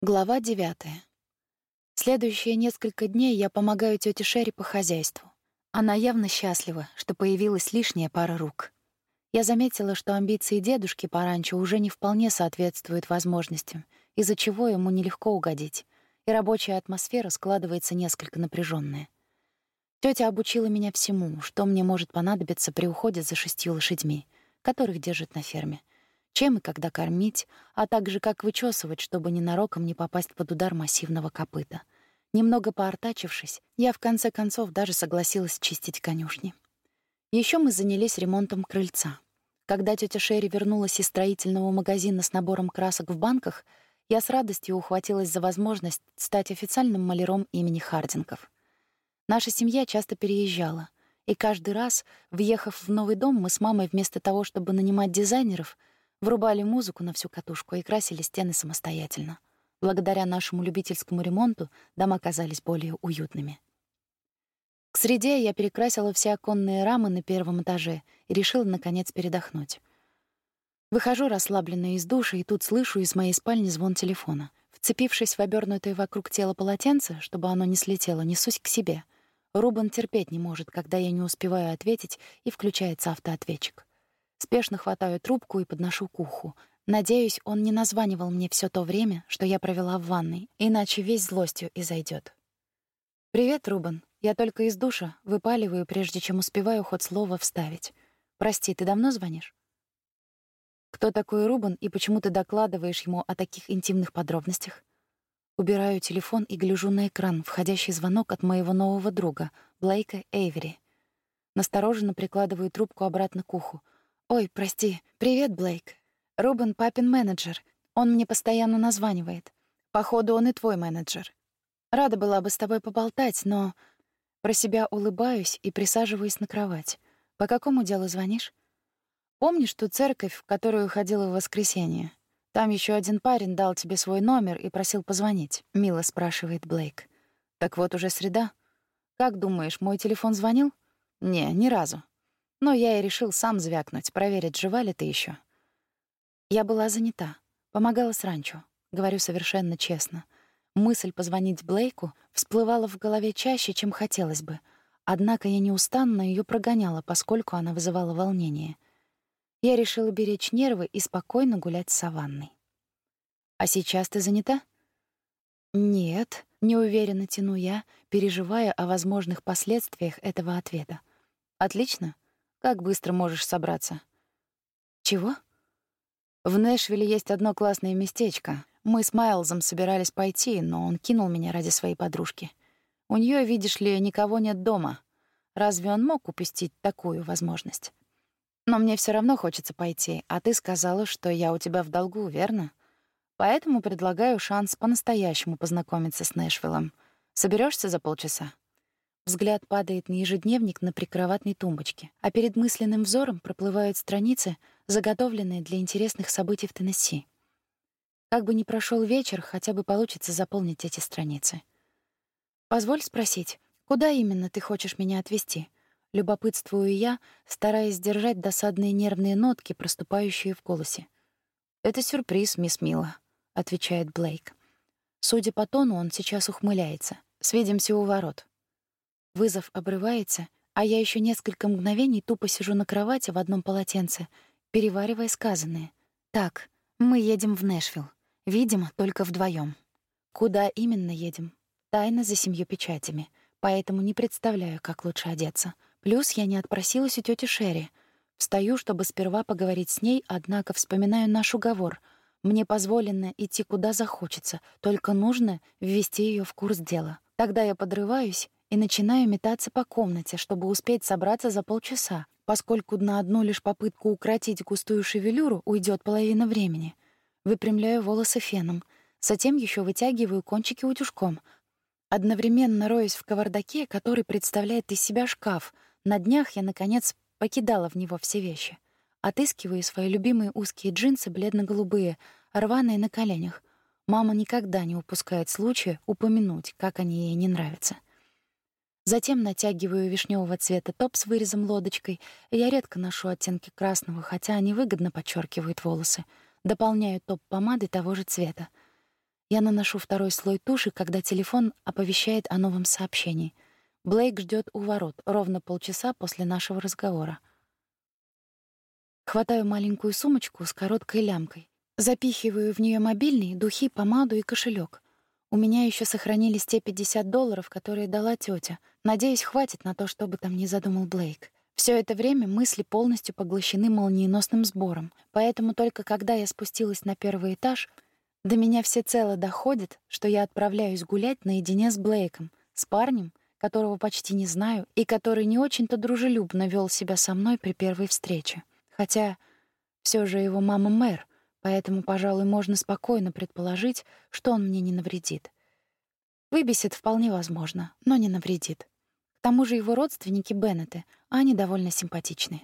Глава 9. Следующие несколько дней я помогаю тете Шерри по хозяйству. Она явно счастлива, что появилась лишняя пара рук. Я заметила, что амбиции дедушки по ранчо уже не вполне соответствуют возможностям, из-за чего ему нелегко угодить, и рабочая атмосфера складывается несколько напряженная. Тётя обучила меня всему, что мне может понадобиться при уходе за шестью лошадьми, которых держат на ферме — чем и когда кормить, а также как вычесывать, чтобы ненароком не попасть под удар массивного копыта. Немного поортачившись, я в конце концов даже согласилась чистить конюшни. Еще мы занялись ремонтом крыльца. Когда тетя Шерри вернулась из строительного магазина с набором красок в банках, я с радостью ухватилась за возможность стать официальным маляром имени Хардингов. Наша семья часто переезжала, и каждый раз, въехав в новый дом, мы с мамой вместо того, чтобы нанимать дизайнеров — Врубали музыку на всю катушку и красили стены самостоятельно. Благодаря нашему любительскому ремонту дома казались более уютными. К среде я перекрасила все оконные рамы на первом этаже и решила, наконец, передохнуть. Выхожу расслабленная из душа, и тут слышу из моей спальни звон телефона. Вцепившись в обернутое вокруг тела полотенце, чтобы оно не слетело, несусь к себе. Рубан терпеть не может, когда я не успеваю ответить, и включается автоответчик. Спешно хватаю трубку и подношу к уху. Надеюсь, он не названивал мне все то время, что я провела в ванной, иначе весь злостью изойдет. «Привет, Рубен. Я только из душа, выпаливаю, прежде чем успеваю хоть слово вставить. Прости, ты давно звонишь?» «Кто такой Рубен и почему ты докладываешь ему о таких интимных подробностях?» Убираю телефон и гляжу на экран, входящий звонок от моего нового друга, Блейка Эйвери. Настороженно прикладываю трубку обратно к уху — «Ой, прости. Привет, Блейк. Рубен папин менеджер. Он мне постоянно названивает. Походу, он и твой менеджер. Рада была бы с тобой поболтать, но...» Про себя улыбаюсь и присаживаюсь на кровать. «По какому делу звонишь?» «Помнишь ту церковь, в которую ходила в воскресенье? Там еще один парень дал тебе свой номер и просил позвонить», — мило спрашивает Блейк. «Так вот уже среда. Как думаешь, мой телефон звонил?» «Не, ни разу. Но я и решил сам звякнуть, проверить, жива ли ты еще. Я была занята, помогала с ранчо, говорю совершенно честно. Мысль позвонить Блейку всплывала в голове чаще, чем хотелось бы, однако я неустанно ее прогоняла, поскольку она вызывала волнение. Я решила беречь нервы и спокойно гулять с саванной. «А сейчас ты занята?» «Нет», — неуверенно тяну я, переживая о возможных последствиях этого ответа. «Отлично. Как быстро можешь собраться? Чего? В Нэшвилле есть одно классное местечко. Мы с Майлзом собирались пойти, но он кинул меня ради своей подружки. У нее, видишь ли, никого нет дома. Разве он мог упустить такую возможность? Но мне все равно хочется пойти, а ты сказала, что я у тебя в долгу, верно? Поэтому предлагаю шанс по-настоящему познакомиться с Нэшвиллом. Соберешься за полчаса? Взгляд падает на ежедневник на прикроватной тумбочке, а перед мысленным взором проплывают страницы, заготовленные для интересных событий в Теннесси. Как бы ни прошел вечер, хотя бы получится заполнить эти страницы. Позволь спросить, куда именно ты хочешь меня отвезти? Любопытствую я, стараясь сдержать досадные нервные нотки, проступающие в голосе. Это сюрприз, мисс Мила, отвечает Блейк. Судя по тону, он сейчас ухмыляется. Свидимся у ворот. Вызов обрывается, а я еще несколько мгновений тупо сижу на кровати в одном полотенце, переваривая сказанное. Так, мы едем в Нэшвилл. Видимо, только вдвоем. Куда именно едем? Тайна за семью печатями, поэтому не представляю, как лучше одеться. Плюс я не отпросилась у тети Шерри. Встаю, чтобы сперва поговорить с ней, однако вспоминаю наш уговор. Мне позволено идти куда захочется, только нужно ввести ее в курс дела. Тогда я подрываюсь и начинаю метаться по комнате, чтобы успеть собраться за полчаса, поскольку на одну лишь попытку укротить густую шевелюру уйдет половина времени. Выпрямляю волосы феном, затем еще вытягиваю кончики утюжком, одновременно роюсь в кавардаке, который представляет из себя шкаф. На днях я, наконец, покидала в него все вещи. Отыскиваю свои любимые узкие джинсы бледно-голубые, рваные на коленях. Мама никогда не упускает случая упомянуть, как они ей не нравятся. Затем натягиваю вишневого цвета топ с вырезом лодочкой. Я редко ношу оттенки красного, хотя они выгодно подчеркивают волосы. Дополняю топ помадой того же цвета. Я наношу второй слой туши, когда телефон оповещает о новом сообщении. Блейк ждет у ворот ровно полчаса после нашего разговора. Хватаю маленькую сумочку с короткой лямкой. Запихиваю в нее мобильный, духи, помаду и кошелек. У меня еще сохранились те 50 долларов, которые дала тетя. Надеюсь, хватит на то, чтобы там не задумал Блейк. Все это время мысли полностью поглощены молниеносным сбором, поэтому только когда я спустилась на первый этаж, до меня всецело доходит, что я отправляюсь гулять наедине с Блейком, с парнем, которого почти не знаю и который не очень-то дружелюбно вел себя со мной при первой встрече. Хотя все же его мама мэр, поэтому, пожалуй, можно спокойно предположить, что он мне не навредит. Выбесит вполне возможно, но не навредит. К тому же его родственники Беннеты, а они довольно симпатичные.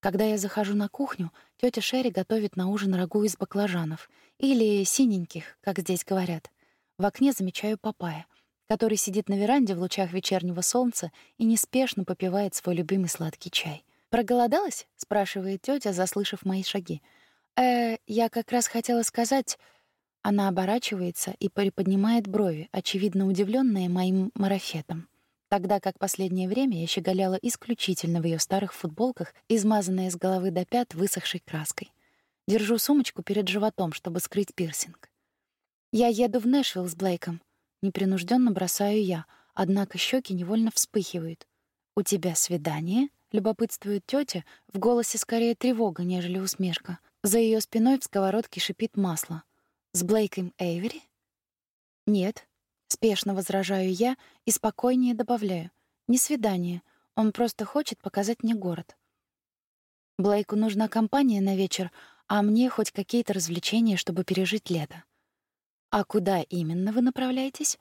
Когда я захожу на кухню, тетя Шерри готовит на ужин рагу из баклажанов или синеньких, как здесь говорят. В окне замечаю папая, который сидит на веранде в лучах вечернего солнца и неспешно попивает свой любимый сладкий чай. «Проголодалась?» — спрашивает тетя, заслышав мои шаги. «Э, я как раз хотела сказать...» Она оборачивается и приподнимает брови, очевидно удивленная моим марафетом тогда как последнее время я щеголяла исключительно в ее старых футболках, измазанная с головы до пят высохшей краской. Держу сумочку перед животом, чтобы скрыть пирсинг. Я еду в Нэшвилл с Блейком. Непринужденно бросаю я, однако щеки невольно вспыхивают. «У тебя свидание?» — любопытствует тетя, в голосе скорее тревога, нежели усмешка. За ее спиной в сковородке шипит масло. «С Блейком Эйвери?» «Нет», Спешно возражаю я и спокойнее добавляю. Не свидание. Он просто хочет показать мне город. Блейку нужна компания на вечер, а мне хоть какие-то развлечения, чтобы пережить лето. А куда именно вы направляетесь?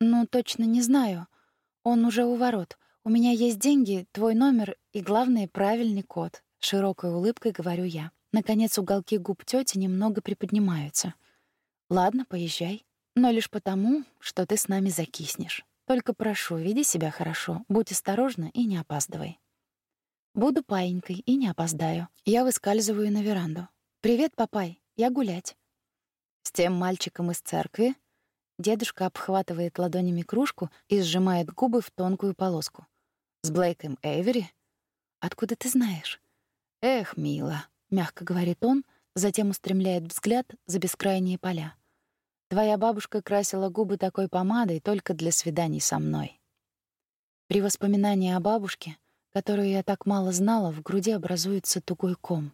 Ну, точно не знаю. Он уже у ворот. У меня есть деньги, твой номер и, главное, правильный код. Широкой улыбкой говорю я. Наконец уголки губ тети немного приподнимаются. Ладно, поезжай но лишь потому, что ты с нами закиснешь. Только прошу, веди себя хорошо, будь осторожна и не опаздывай. Буду паинькой и не опоздаю. Я выскальзываю на веранду. «Привет, папай, я гулять». С тем мальчиком из церкви дедушка обхватывает ладонями кружку и сжимает губы в тонкую полоску. «С Блейком Эйвери? Откуда ты знаешь?» «Эх, мило», — мягко говорит он, затем устремляет взгляд за бескрайние поля. Твоя бабушка красила губы такой помадой только для свиданий со мной. При воспоминании о бабушке, которую я так мало знала, в груди образуется тугой ком.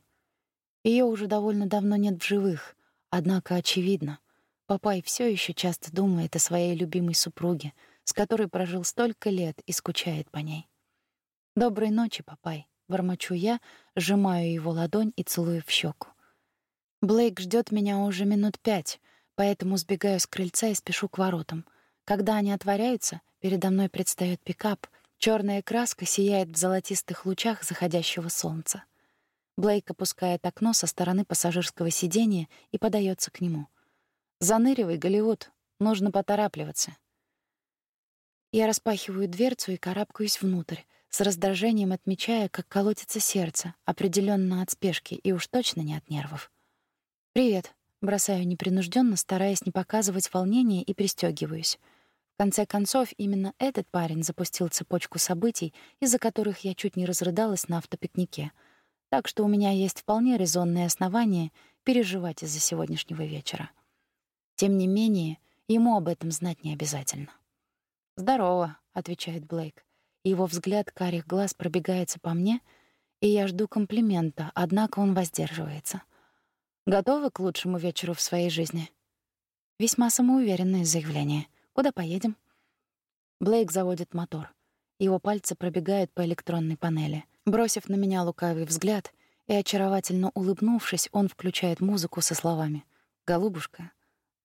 Ее уже довольно давно нет в живых, однако очевидно, папай все еще часто думает о своей любимой супруге, с которой прожил столько лет и скучает по ней. «Доброй ночи, папай», — бормочу я, сжимаю его ладонь и целую в щеку. Блейк ждет меня уже минут пять, поэтому сбегаю с крыльца и спешу к воротам. Когда они отворяются, передо мной предстаёт пикап. Чёрная краска сияет в золотистых лучах заходящего солнца. Блейк опускает окно со стороны пассажирского сиденья и подаётся к нему. «Заныривай, Голливуд, нужно поторапливаться». Я распахиваю дверцу и карабкаюсь внутрь, с раздражением отмечая, как колотится сердце, определённо от спешки и уж точно не от нервов. «Привет», Бросаю непринужденно, стараясь не показывать волнения, и пристегиваюсь. В конце концов, именно этот парень запустил цепочку событий, из-за которых я чуть не разрыдалась на автопикнике. Так что у меня есть вполне резонные основания переживать из-за сегодняшнего вечера. Тем не менее, ему об этом знать не обязательно. «Здорово», — отвечает Блейк. Его взгляд карих глаз пробегается по мне, и я жду комплимента, однако он воздерживается. Готовы к лучшему вечеру в своей жизни? Весьма самоуверенное заявление. Куда поедем? Блейк заводит мотор. Его пальцы пробегают по электронной панели. Бросив на меня лукавый взгляд и очаровательно улыбнувшись, он включает музыку со словами: "Голубушка,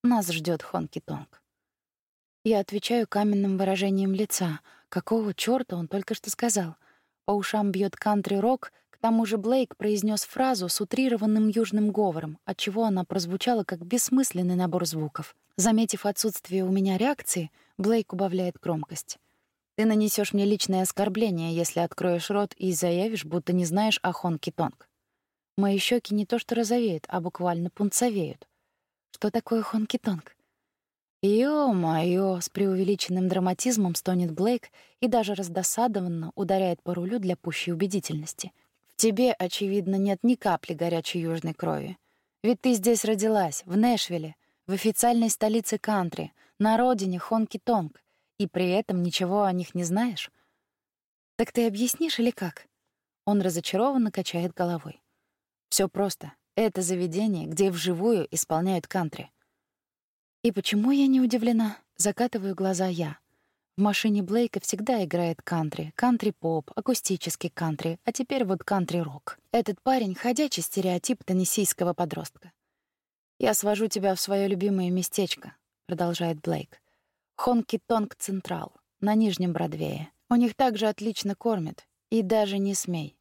нас ждет Хонки-Тонг". Я отвечаю каменным выражением лица. Какого чёрта он только что сказал? По ушам бьет кантри-рок, тому же Блейк произнес фразу с утрированным южным говором, отчего она прозвучала как бессмысленный набор звуков. Заметив отсутствие у меня реакции, Блейк убавляет громкость. «Ты нанесешь мне личное оскорбление, если откроешь рот и заявишь, будто не знаешь о Хонки-Тонг». Мои щеки не то что розовеют, а буквально пунцовеют. Что такое Хонки-Тонг? «Ё-моё!» — с преувеличенным драматизмом стонет Блейк и даже раздосадованно ударяет по рулю для пущей убедительности. «В тебе, очевидно, нет ни капли горячей южной крови. Ведь ты здесь родилась, в Нэшвилле, в официальной столице кантри, на родине Хонки-Тонг, и при этом ничего о них не знаешь? Так ты объяснишь или как? Он разочарованно качает головой. Все просто. Это заведение, где вживую исполняют кантри. И почему я не удивлена? Закатываю глаза я. В машине Блейка всегда играет кантри, кантри-поп, акустический кантри, а теперь вот кантри-рок. Этот парень — ходячий стереотип теннессийского подростка. «Я свожу тебя в свое любимое местечко», — продолжает Блейк. «Хонки-Тонг Централ, на Нижнем Бродвее. У них также отлично кормят. И даже не смей».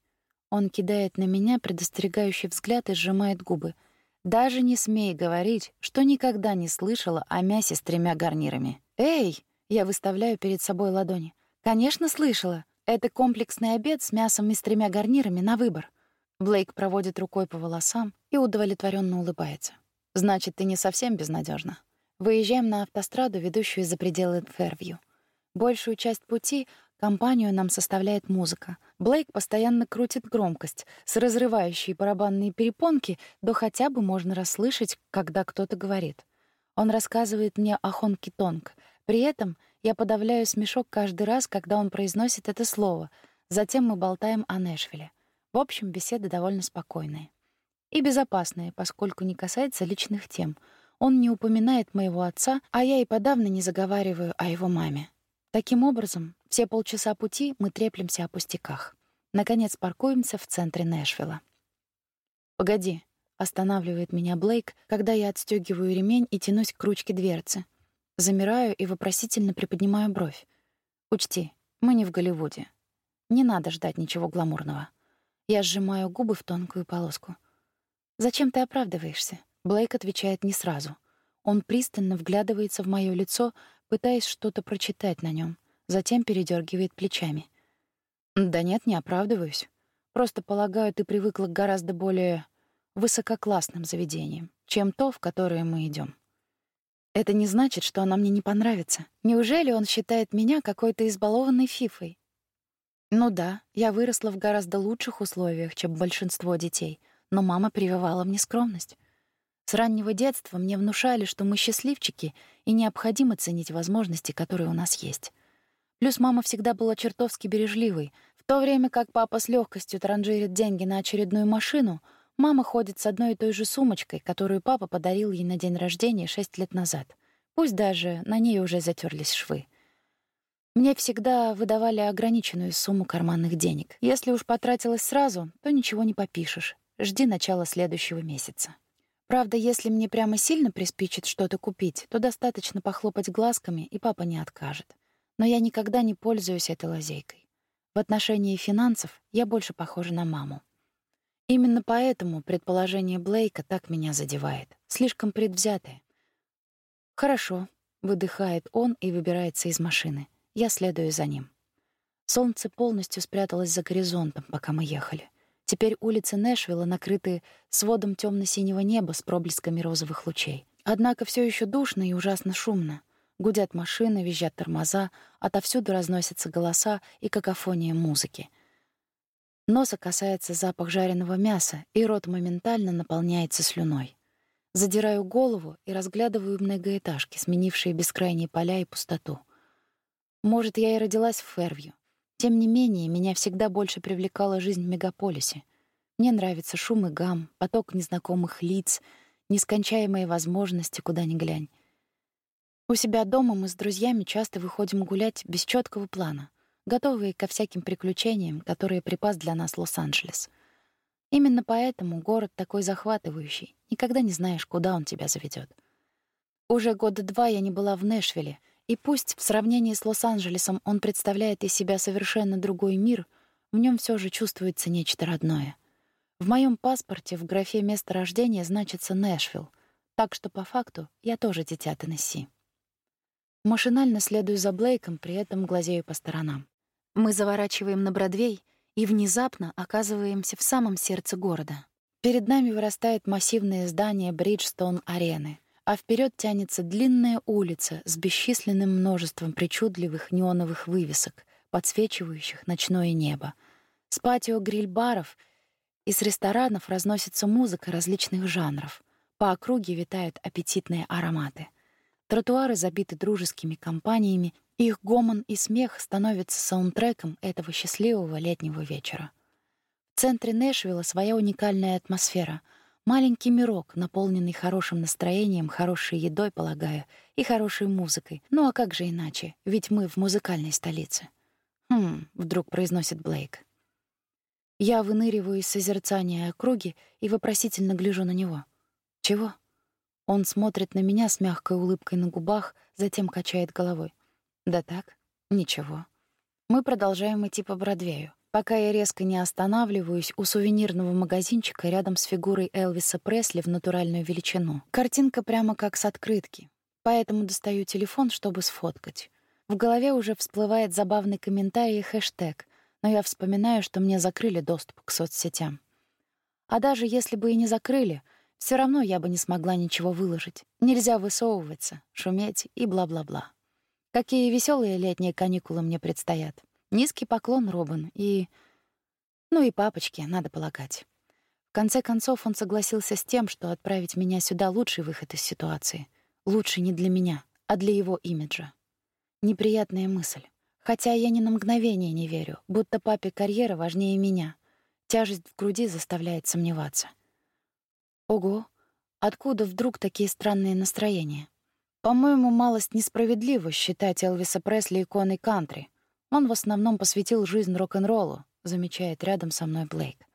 Он кидает на меня предостерегающий взгляд и сжимает губы. «Даже не смей говорить, что никогда не слышала о мясе с тремя гарнирами». «Эй!» — я выставляю перед собой ладони. «Конечно, слышала. Это комплексный обед с мясом и с тремя гарнирами на выбор». Блейк проводит рукой по волосам и удовлетворенно улыбается. Значит, ты не совсем безнадежна. Выезжаем на автостраду, ведущую за пределы Фервью. Большую часть пути компанию нам составляет музыка. Блейк постоянно крутит громкость, с разрывающей барабанные перепонки до хотя бы можно расслышать, когда кто-то говорит. Он рассказывает мне о Хонки Тонг. При этом я подавляю смешок каждый раз, когда он произносит это слово. Затем мы болтаем о Нэшвилле. В общем, беседа довольно спокойная и безопасные, поскольку не касается личных тем. Он не упоминает моего отца, а я и подавно не заговариваю о его маме. Таким образом, все полчаса пути мы треплемся о пустяках. Наконец паркуемся в центре Нэшвилла. «Погоди», — останавливает меня Блейк, когда я отстегиваю ремень и тянусь к ручке дверцы. Замираю и вопросительно приподнимаю бровь. «Учти, мы не в Голливуде. Не надо ждать ничего гламурного». Я сжимаю губы в тонкую полоску. «Зачем ты оправдываешься?» Блейк отвечает не сразу. Он пристально вглядывается в моё лицо, пытаясь что-то прочитать на нём, затем передёргивает плечами. «Да нет, не оправдываюсь. Просто, полагаю, ты привыкла к гораздо более высококлассным заведениям, чем то, в которое мы идём. Это не значит, что она мне не понравится. Неужели он считает меня какой-то избалованной фифой? Ну да, я выросла в гораздо лучших условиях, чем большинство детей — но мама прививала мне скромность. С раннего детства мне внушали, что мы счастливчики и необходимо ценить возможности, которые у нас есть. Плюс мама всегда была чертовски бережливой. В то время как папа с легкостью транжирит деньги на очередную машину, мама ходит с одной и той же сумочкой, которую папа подарил ей на день рождения шесть лет назад. Пусть даже на ней уже затерлись швы. Мне всегда выдавали ограниченную сумму карманных денег. Если уж потратилась сразу, то ничего не попишешь. Жди начала следующего месяца. Правда, если мне прямо сильно приспичит что-то купить, то достаточно похлопать глазками, и папа не откажет. Но я никогда не пользуюсь этой лазейкой. В отношении финансов я больше похожа на маму. Именно поэтому предположение Блейка так меня задевает. Слишком предвзятое. «Хорошо», — выдыхает он и выбирается из машины. Я следую за ним. Солнце полностью спряталось за горизонтом, пока мы ехали. Теперь улицы Нэшвилла накрыты сводом темно-синего неба с проблесками розовых лучей. Однако все еще душно и ужасно шумно. Гудят машины, визжат тормоза, отовсюду разносятся голоса и какофония музыки. Носа касается запах жареного мяса, и рот моментально наполняется слюной. Задираю голову и разглядываю многоэтажки, сменившие бескрайние поля и пустоту. Может, я и родилась в Фервью, тем не менее, меня всегда больше привлекала жизнь в мегаполисе. Мне нравится шум и гам, поток незнакомых лиц, нескончаемые возможности, куда ни глянь. У себя дома мы с друзьями часто выходим гулять без четкого плана, готовые ко всяким приключениям, которые припас для нас Лос-Анджелес. Именно поэтому город такой захватывающий, никогда не знаешь, куда он тебя заведет. Уже года два я не была в Нэшвилле — и пусть в сравнении с Лос-Анджелесом он представляет из себя совершенно другой мир, в нем все же чувствуется нечто родное. В моем паспорте в графе место рождения значится Нэшвилл, так что по факту я тоже дитя Теннесси. Машинально следую за Блейком, при этом глазею по сторонам. Мы заворачиваем на Бродвей и внезапно оказываемся в самом сердце города. Перед нами вырастает массивное здание Бриджстон-арены, а вперед тянется длинная улица с бесчисленным множеством причудливых неоновых вывесок, подсвечивающих ночное небо. С патио гриль-баров и с ресторанов разносится музыка различных жанров. По округе витают аппетитные ароматы. Тротуары забиты дружескими компаниями, их гомон и смех становятся саундтреком этого счастливого летнего вечера. В центре Нэшвилла своя уникальная атмосфера — Маленький мирок, наполненный хорошим настроением, хорошей едой, полагаю, и хорошей музыкой. Ну а как же иначе? Ведь мы в музыкальной столице. Хм, вдруг произносит Блейк. Я выныриваю из созерцания округи и вопросительно гляжу на него. Чего? Он смотрит на меня с мягкой улыбкой на губах, затем качает головой. Да так, ничего. Мы продолжаем идти по Бродвею пока я резко не останавливаюсь у сувенирного магазинчика рядом с фигурой Элвиса Пресли в натуральную величину. Картинка прямо как с открытки, поэтому достаю телефон, чтобы сфоткать. В голове уже всплывает забавный комментарий и хэштег, но я вспоминаю, что мне закрыли доступ к соцсетям. А даже если бы и не закрыли, все равно я бы не смогла ничего выложить. Нельзя высовываться, шуметь и бла-бла-бла. Какие веселые летние каникулы мне предстоят. Низкий поклон, Робин, и... Ну и папочке, надо полагать. В конце концов, он согласился с тем, что отправить меня сюда — лучший выход из ситуации. Лучше не для меня, а для его имиджа. Неприятная мысль. Хотя я ни на мгновение не верю, будто папе карьера важнее меня. Тяжесть в груди заставляет сомневаться. Ого, откуда вдруг такие странные настроения? По-моему, малость несправедливо считать Элвиса Пресли иконой кантри. Он в основном посвятил жизнь рок-н-роллу, замечает рядом со мной Блейк.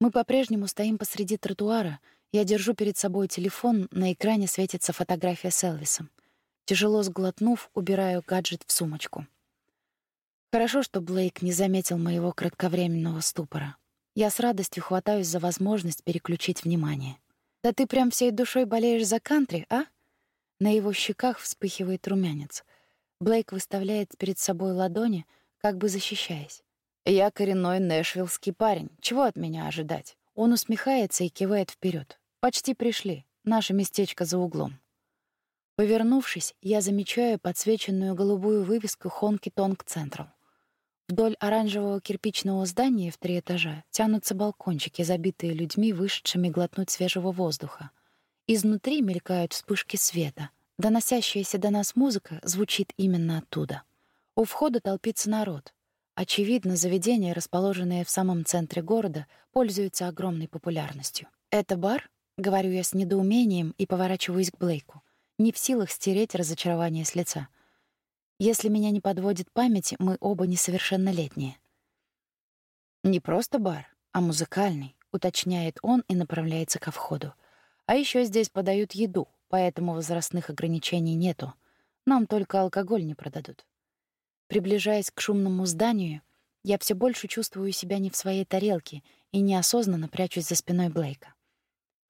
Мы по-прежнему стоим посреди тротуара. Я держу перед собой телефон, на экране светится фотография с Элвисом. Тяжело сглотнув, убираю гаджет в сумочку. Хорошо, что Блейк не заметил моего кратковременного ступора. Я с радостью хватаюсь за возможность переключить внимание. «Да ты прям всей душой болеешь за кантри, а?» На его щеках вспыхивает румянец. Блейк выставляет перед собой ладони, как бы защищаясь. «Я коренной нэшвиллский парень. Чего от меня ожидать?» Он усмехается и кивает вперед. «Почти пришли. Наше местечко за углом». Повернувшись, я замечаю подсвеченную голубую вывеску «Хонки Тонг Централ». Вдоль оранжевого кирпичного здания в три этажа тянутся балкончики, забитые людьми, вышедшими глотнуть свежего воздуха. Изнутри мелькают вспышки света — Доносящаяся до нас музыка звучит именно оттуда. У входа толпится народ. Очевидно, заведение, расположенное в самом центре города, пользуется огромной популярностью. «Это бар?» — говорю я с недоумением и поворачиваюсь к Блейку, не в силах стереть разочарование с лица. Если меня не подводит память, мы оба несовершеннолетние. «Не просто бар, а музыкальный», — уточняет он и направляется ко входу. «А еще здесь подают еду, поэтому возрастных ограничений нету. Нам только алкоголь не продадут. Приближаясь к шумному зданию, я все больше чувствую себя не в своей тарелке и неосознанно прячусь за спиной Блейка.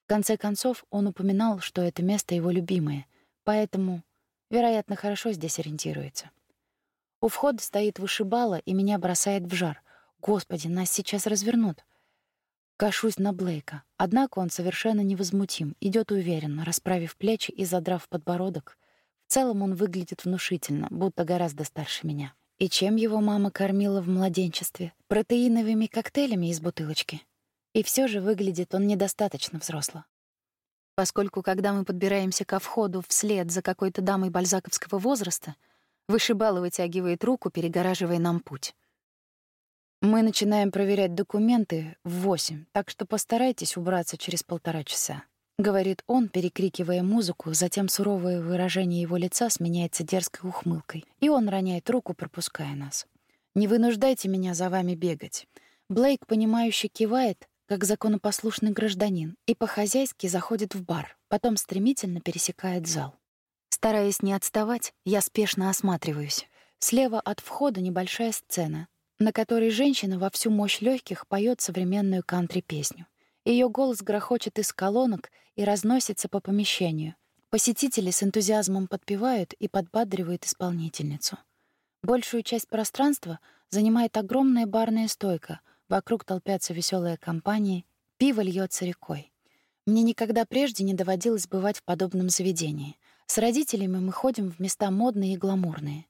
В конце концов, он упоминал, что это место его любимое, поэтому, вероятно, хорошо здесь ориентируется. У входа стоит вышибала и меня бросает в жар. Господи, нас сейчас развернут. Кашусь на Блейка. Однако он совершенно невозмутим, идет уверенно, расправив плечи и задрав подбородок. В целом он выглядит внушительно, будто гораздо старше меня. И чем его мама кормила в младенчестве? Протеиновыми коктейлями из бутылочки. И все же выглядит он недостаточно взросло. Поскольку, когда мы подбираемся ко входу вслед за какой-то дамой бальзаковского возраста, вышибала вытягивает руку, перегораживая нам путь. Мы начинаем проверять документы в восемь, так что постарайтесь убраться через полтора часа. Говорит он, перекрикивая музыку, затем суровое выражение его лица сменяется дерзкой ухмылкой, и он роняет руку, пропуская нас. «Не вынуждайте меня за вами бегать». Блейк, понимающе кивает, как законопослушный гражданин, и по-хозяйски заходит в бар, потом стремительно пересекает зал. Стараясь не отставать, я спешно осматриваюсь. Слева от входа небольшая сцена, на которой женщина во всю мощь легких поет современную кантри-песню. Ее голос грохочет из колонок и разносится по помещению. Посетители с энтузиазмом подпевают и подбадривают исполнительницу. Большую часть пространства занимает огромная барная стойка, вокруг толпятся веселые компании, пиво льется рекой. Мне никогда прежде не доводилось бывать в подобном заведении. С родителями мы ходим в места модные и гламурные.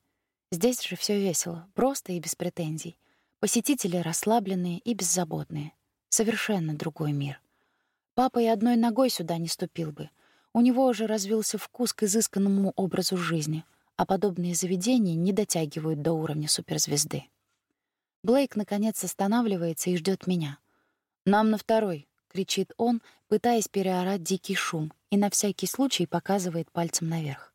Здесь же все весело, просто и без претензий. Посетители расслабленные и беззаботные. Совершенно другой мир. Папа и одной ногой сюда не ступил бы. У него уже развился вкус к изысканному образу жизни, а подобные заведения не дотягивают до уровня суперзвезды. Блейк наконец останавливается и ждет меня. «Нам на второй», — кричит он, пытаясь переорать дикий шум, и на всякий случай показывает пальцем наверх.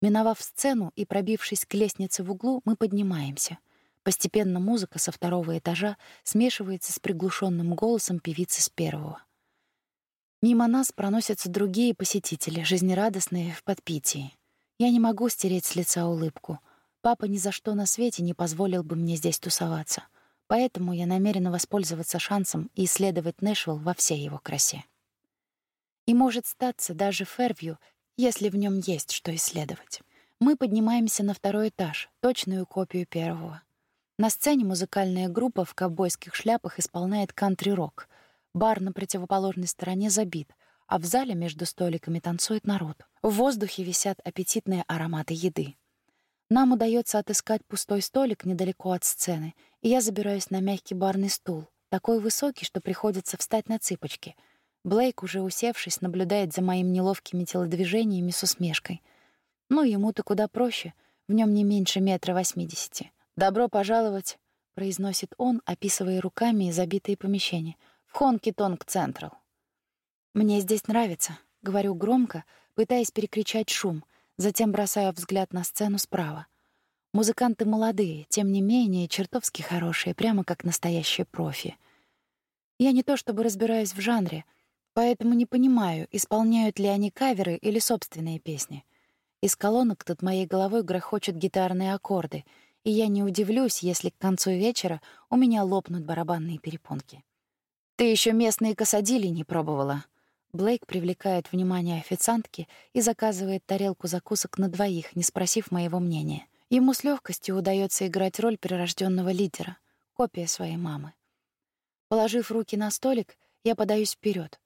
Миновав сцену и пробившись к лестнице в углу, мы поднимаемся. Постепенно музыка со второго этажа смешивается с приглушенным голосом певицы с первого. Мимо нас проносятся другие посетители, жизнерадостные в подпитии. Я не могу стереть с лица улыбку. Папа ни за что на свете не позволил бы мне здесь тусоваться. Поэтому я намерена воспользоваться шансом и исследовать Нэшвилл во всей его красе. И может статься даже Фервью, если в нем есть что исследовать. Мы поднимаемся на второй этаж, точную копию первого. На сцене музыкальная группа в ковбойских шляпах исполняет кантри-рок. Бар на противоположной стороне забит, а в зале между столиками танцует народ. В воздухе висят аппетитные ароматы еды. Нам удается отыскать пустой столик недалеко от сцены, и я забираюсь на мягкий барный стул, такой высокий, что приходится встать на цыпочки — Блейк, уже усевшись, наблюдает за моими неловкими телодвижениями с усмешкой. Ну, ему-то куда проще, в нем не меньше метра восьмидесяти. «Добро пожаловать», — произносит он, описывая руками забитые помещения, — «в Хонки-Тонг Централ». «Мне здесь нравится», — говорю громко, пытаясь перекричать шум, затем бросаю взгляд на сцену справа. Музыканты молодые, тем не менее, чертовски хорошие, прямо как настоящие профи. Я не то чтобы разбираюсь в жанре — Поэтому не понимаю, исполняют ли они каверы или собственные песни. Из колонок над моей головой грохочут гитарные аккорды, и я не удивлюсь, если к концу вечера у меня лопнут барабанные перепонки. «Ты еще местные касадили не пробовала?» Блейк привлекает внимание официантки и заказывает тарелку закусок на двоих, не спросив моего мнения. Ему с легкостью удается играть роль прирожденного лидера, копия своей мамы. Положив руки на столик, я подаюсь вперед.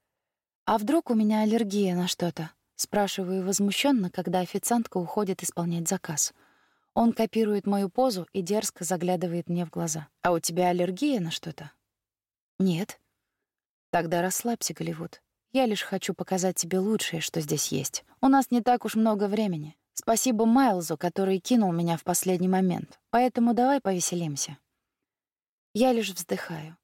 «А вдруг у меня аллергия на что-то?» — спрашиваю возмущенно, когда официантка уходит исполнять заказ. Он копирует мою позу и дерзко заглядывает мне в глаза. «А у тебя аллергия на что-то?» «Нет». «Тогда расслабься, Голливуд. Я лишь хочу показать тебе лучшее, что здесь есть. У нас не так уж много времени. Спасибо Майлзу, который кинул меня в последний момент. Поэтому давай повеселимся». Я лишь вздыхаю.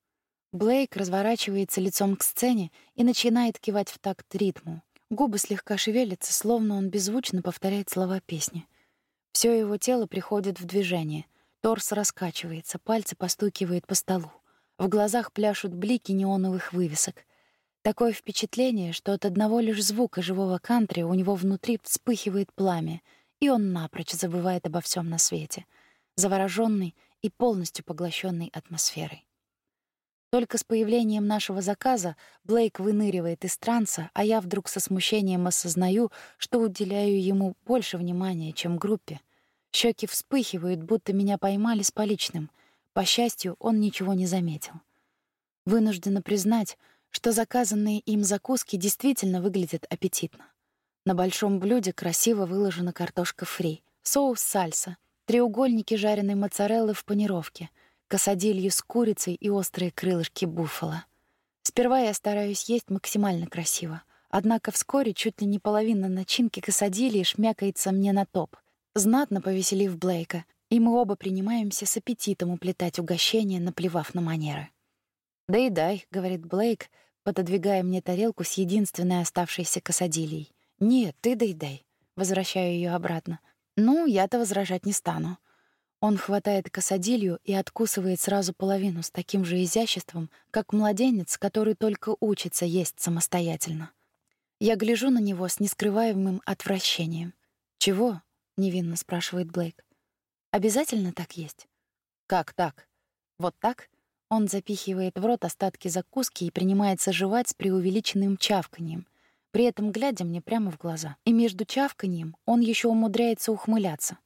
Блейк разворачивается лицом к сцене и начинает кивать в такт ритму. Губы слегка шевелятся, словно он беззвучно повторяет слова песни. Всё его тело приходит в движение. Торс раскачивается, пальцы постукивают по столу. В глазах пляшут блики неоновых вывесок. Такое впечатление, что от одного лишь звука живого кантри у него внутри вспыхивает пламя, и он напрочь забывает обо всем на свете, заворожённый и полностью поглощенный атмосферой. Только с появлением нашего заказа Блейк выныривает из транса, а я вдруг со смущением осознаю, что уделяю ему больше внимания, чем группе. Щеки вспыхивают, будто меня поймали с поличным. По счастью, он ничего не заметил. Вынуждена признать, что заказанные им закуски действительно выглядят аппетитно. На большом блюде красиво выложена картошка фри, соус сальса, треугольники жареной моцареллы в панировке — касадилью с курицей и острые крылышки буффало. Сперва я стараюсь есть максимально красиво, однако вскоре чуть ли не половина начинки касадильи шмякается мне на топ, знатно повеселив Блейка, и мы оба принимаемся с аппетитом уплетать угощение, наплевав на манеры. «Доедай», — говорит Блейк, пододвигая мне тарелку с единственной оставшейся касадильей. «Нет, ты доедай», — возвращаю ее обратно. «Ну, я-то возражать не стану». Он хватает косодилью и откусывает сразу половину с таким же изяществом, как младенец, который только учится есть самостоятельно. Я гляжу на него с нескрываемым отвращением. «Чего?» — невинно спрашивает Блейк. «Обязательно так есть?» «Как так? Вот так?» Он запихивает в рот остатки закуски и принимается жевать с преувеличенным чавканьем, при этом глядя мне прямо в глаза. И между чавканьем он еще умудряется ухмыляться.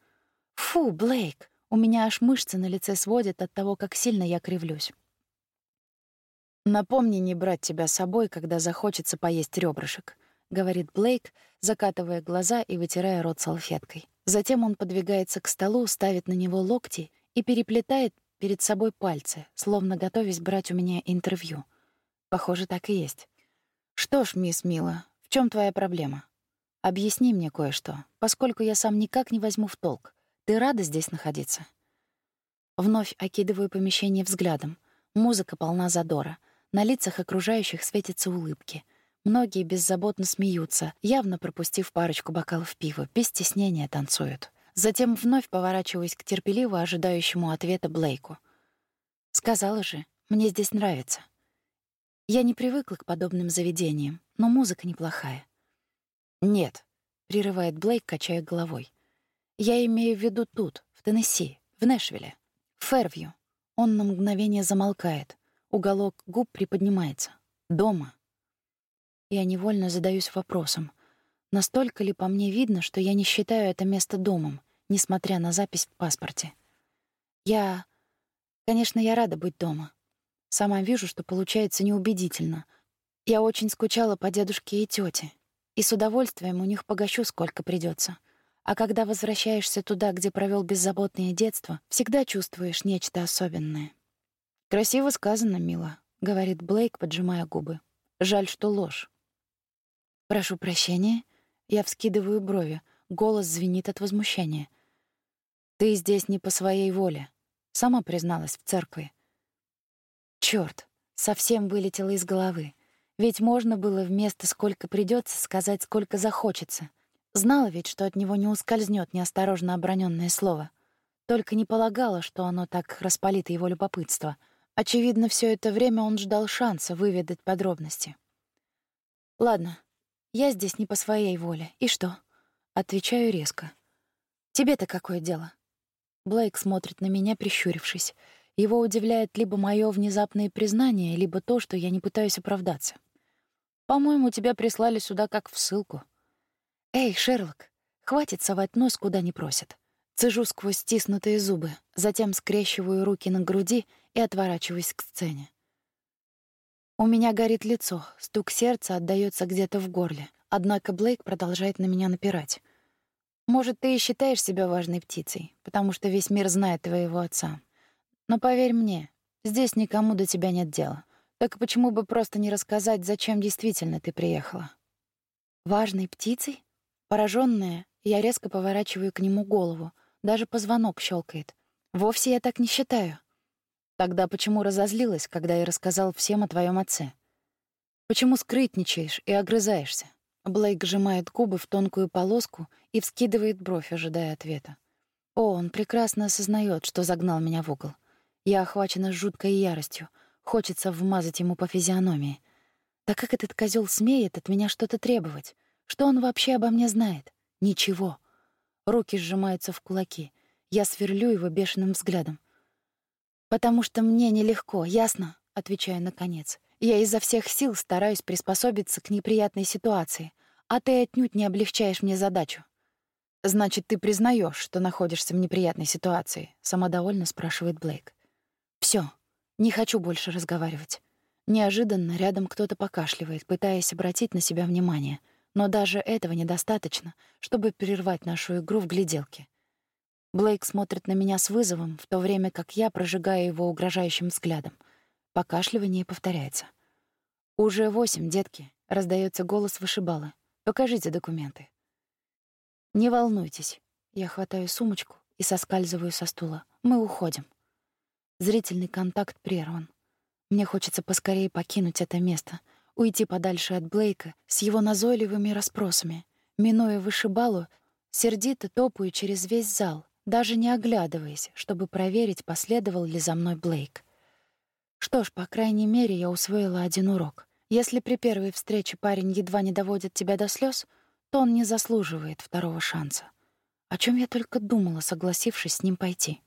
«Фу, Блейк!» У меня аж мышцы на лице сводят от того, как сильно я кривлюсь. Напомни не брать тебя с собой, когда захочется поесть ребрышек, говорит Блейк, закатывая глаза и вытирая рот салфеткой. Затем он подвигается к столу, ставит на него локти и переплетает перед собой пальцы, словно готовясь брать у меня интервью. Похоже, так и есть. Что ж, мисс Мила, в чем твоя проблема? Объясни мне кое-что, поскольку я сам никак не возьму в толк. Ты рада здесь находиться? Вновь окидываю помещение взглядом. Музыка полна задора. На лицах окружающих светятся улыбки. Многие беззаботно смеются, явно пропустив парочку бокалов пива, без стеснения танцуют. Затем вновь поворачиваюсь к терпеливо ожидающему ответа Блейку. «Сказала же, мне здесь нравится». Я не привыкла к подобным заведениям, но музыка неплохая. «Нет», — прерывает Блейк, качая головой. «Я имею в виду тут, в Теннесси, в Нэшвилле, в Фервью». Он на мгновение замолкает. Уголок губ приподнимается. «Дома». Я невольно задаюсь вопросом, настолько ли по мне видно, что я не считаю это место домом, несмотря на запись в паспорте. Я... Конечно, я рада быть дома. Сама вижу, что получается неубедительно. Я очень скучала по дедушке и тете, и с удовольствием у них погощу, сколько придется. А когда возвращаешься туда, где провел беззаботное детство, всегда чувствуешь нечто особенное. «Красиво сказано, мила», — говорит Блейк, поджимая губы. «Жаль, что ложь». «Прошу прощения». Я вскидываю брови. Голос звенит от возмущения. «Ты здесь не по своей воле», — сама призналась в церкви. Чёрт, совсем вылетело из головы. Ведь можно было вместо «сколько придётся» сказать «сколько захочется». Знала ведь, что от него не ускользнёт неосторожно обронённое слово. Только не полагала, что оно так распалит его любопытство. Очевидно, всё это время он ждал шанса выведать подробности. «Ладно, я здесь не по своей воле. И что?» Отвечаю резко. «Тебе-то какое дело?» Блейк смотрит на меня, прищурившись. Его удивляет либо моё внезапное признание, либо то, что я не пытаюсь оправдаться. По-моему, тебя прислали сюда как в ссылку. Эй, Шерлок, хватит совать нос, куда не просят. Цежу сквозь стиснутые зубы, затем скрещиваю руки на груди и отворачиваюсь к сцене. У меня горит лицо, стук сердца отдаётся где-то в горле. Однако Блейк продолжает на меня напирать. Может, ты и считаешь себя важной птицей, потому что весь мир знает твоего отца. Но поверь мне, здесь никому до тебя нет дела. Так почему бы просто не рассказать, зачем действительно ты приехала? Важной птицей? Поражённая, я резко поворачиваю к нему голову. Даже позвонок щелкает. Вовсе я так не считаю. Тогда почему разозлилась, когда я рассказал всем о твоем отце? Почему скрытничаешь и огрызаешься? Блейк сжимает губы в тонкую полоску и вскидывает бровь, ожидая ответа. О, он прекрасно осознает, что загнал меня в угол. Я охвачена жуткой яростью. Хочется вмазать ему по физиономии. Да как этот козел смеет от меня что-то требовать? Что он вообще обо мне знает? Ничего. Руки сжимаются в кулаки. Я сверлю его бешеным взглядом. «Потому что мне нелегко, ясно?» — отвечаю наконец. «Я изо всех сил стараюсь приспособиться к неприятной ситуации, а ты отнюдь не облегчаешь мне задачу». «Значит, ты признаешь, что находишься в неприятной ситуации?» — самодовольно спрашивает Блейк. Все, не хочу больше разговаривать. Неожиданно рядом кто-то покашливает, пытаясь обратить на себя внимание. Но даже этого недостаточно, чтобы прервать нашу игру в гляделки. Блейк смотрит на меня с вызовом, в то время как я прожигаю его угрожающим взглядом. Покашливание повторяется. «Уже восемь, детки», — раздается голос вышибала. «Покажите документы». «Не волнуйтесь». Я хватаю сумочку и соскальзываю со стула. «Мы уходим». Зрительный контакт прерван. Мне хочется поскорее покинуть это место, уйти подальше от Блейка с его назойливыми расспросами. Минуя вышибалу, сердито топаю через весь зал, даже не оглядываясь, чтобы проверить, последовал ли за мной Блейк. Что ж, по крайней мере, я усвоила один урок. Если при первой встрече парень едва не доводит тебя до слез, то он не заслуживает второго шанса. О чем я только думала, согласившись с ним пойти.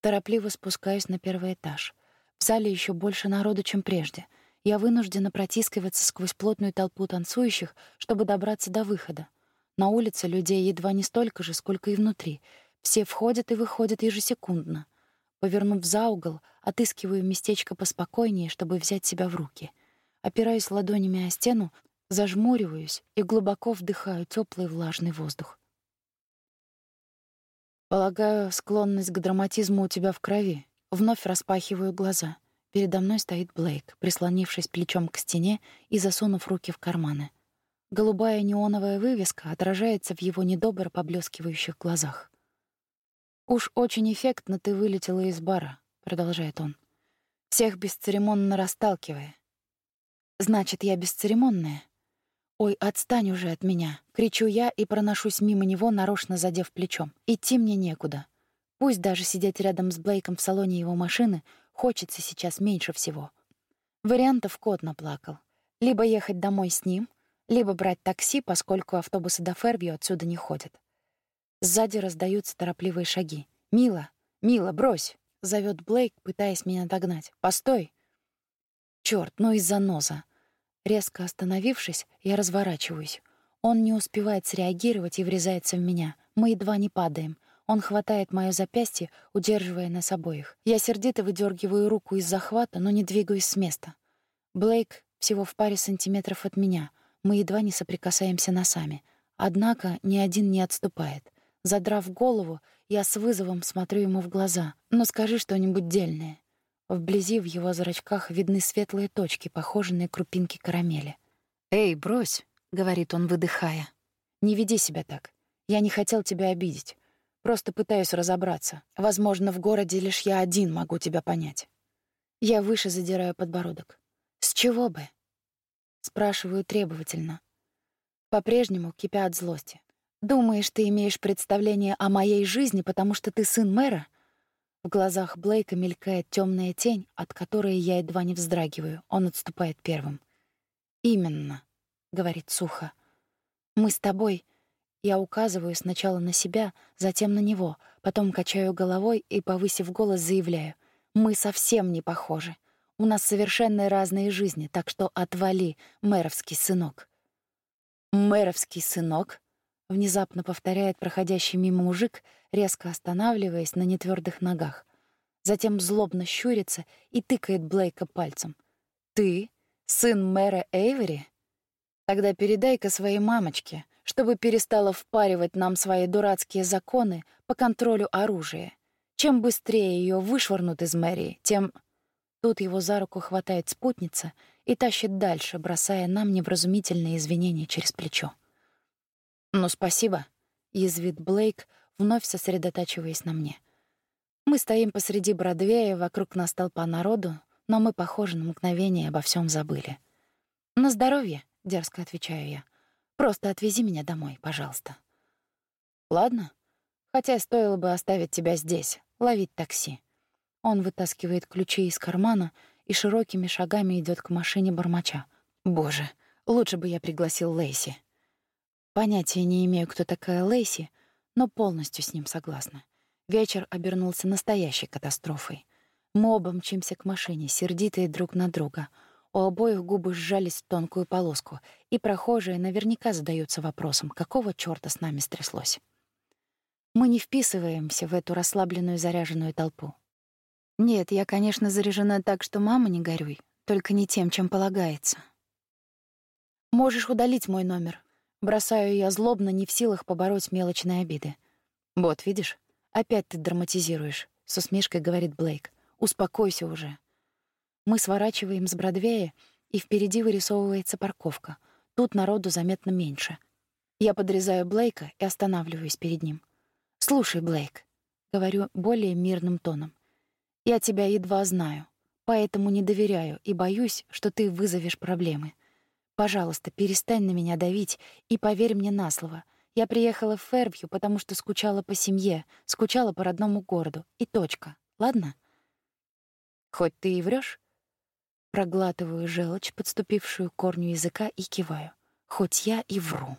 Торопливо спускаюсь на первый этаж. В зале еще больше народу, чем прежде. Я вынуждена протискиваться сквозь плотную толпу танцующих, чтобы добраться до выхода. На улице людей едва не столько же, сколько и внутри. Все входят и выходят ежесекундно. Повернув за угол, отыскиваю местечко поспокойнее, чтобы взять себя в руки. Опираюсь ладонями о стену, зажмуриваюсь и глубоко вдыхаю теплый влажный воздух. Полагаю, склонность к драматизму у тебя в крови. Вновь распахиваю глаза. Передо мной стоит Блейк, прислонившись плечом к стене и засунув руки в карманы. Голубая неоновая вывеска отражается в его недобро поблескивающих глазах. «Уж очень эффектно ты вылетела из бара», — продолжает он, всех бесцеремонно расталкивая. «Значит, я бесцеремонная?» «Ой, отстань уже от меня!» — кричу я и проношусь мимо него, нарочно задев плечом. Идти мне некуда. Пусть даже сидеть рядом с Блейком в салоне его машины хочется сейчас меньше всего. Вариантов кот наплакал. Либо ехать домой с ним, либо брать такси, поскольку автобусы до Фервью отсюда не ходят. Сзади раздаются торопливые шаги. «Мила! Мила, брось!» — зовет Блейк, пытаясь меня догнать. «Постой!» Черт, ну и заноза. Резко остановившись, я разворачиваюсь. Он не успевает среагировать и врезается в меня. Мы едва не падаем. Он хватает моё запястье, удерживая нас обоих. Я сердито выдергиваю руку из захвата, но не двигаюсь с места. Блейк всего в паре сантиметров от меня. Мы едва не соприкасаемся носами. Однако ни один не отступает. Задрав голову, я с вызовом смотрю ему в глаза. «Ну скажи что-нибудь дельное». Вблизи в его зрачках видны светлые точки, похожие на крупинки карамели. «Эй, брось!» — говорит он, выдыхая. «Не веди себя так. Я не хотел тебя обидеть. Просто пытаюсь разобраться. Возможно, в городе лишь я один могу тебя понять». Я выше задираю подбородок. «С чего бы?» Спрашиваю требовательно. По-прежнему кипя от злости. «Думаешь, ты имеешь представление о моей жизни, потому что ты сын мэра?» В глазах Блейка мелькает темная тень, от которой я едва не вздрагиваю. Он отступает первым. «Именно», — говорит сухо. «Мы с тобой...» Я указываю сначала на себя, затем на него, потом качаю головой и, повысив голос, заявляю. «Мы совсем не похожи. У нас совершенно разные жизни, так что отвали, мэровский сынок». «Мэровский сынок?» — внезапно повторяет проходящий мимо мужик, резко останавливаясь на нетвёрдых ногах. Затем злобно щурится и тыкает Блейка пальцем. «Ты? Сын мэра Эйвери? Тогда передай-ка своей мамочке, чтобы перестала впаривать нам свои дурацкие законы по контролю оружия. Чем быстрее её вышвырнут из мэрии, тем...» Тут его за руку хватает спутница и тащит дальше, бросая нам невразумительные извинения через плечо. «Ну, спасибо», — язвит Блейк, вновь сосредотачиваясь на мне. Мы стоим посреди Бродвея, вокруг нас толпа народу, но мы, похоже, на мгновение обо всем забыли. «На здоровье», — дерзко отвечаю я. «Просто отвези меня домой, пожалуйста». «Ладно. Хотя стоило бы оставить тебя здесь, ловить такси». Он вытаскивает ключи из кармана и широкими шагами идет к машине бормоча. «Боже, лучше бы я пригласил Лейси». Понятия не имею, кто такая Лейси, но полностью с ним согласна. Вечер обернулся настоящей катастрофой. Мы оба мчимся к машине, сердитые друг на друга. У обоих губы сжались в тонкую полоску, и прохожие наверняка задаются вопросом, какого чёрта с нами стряслось. Мы не вписываемся в эту расслабленную заряженную толпу. Нет, я, конечно, заряжена так, что мама не горюй, только не тем, чем полагается. Можешь удалить мой номер. Бросаю я злобно, не в силах побороть мелочные обиды. Вот, видишь, опять ты драматизируешь, с усмешкой говорит Блейк. Успокойся уже. Мы сворачиваем с Бродвея, и впереди вырисовывается парковка. Тут народу заметно меньше. Я подрезаю Блейка и останавливаюсь перед ним. «Слушай, Блейк», — говорю более мирным тоном, я тебя едва знаю, поэтому не доверяю и боюсь, что ты вызовешь проблемы. Пожалуйста, перестань на меня давить и поверь мне на слово. Я приехала в Фервью, потому что скучала по семье, скучала по родному городу. И точка. Ладно? Хоть ты и врёшь, проглатываю желчь, подступившую к корню языка, и киваю. Хоть я и вру.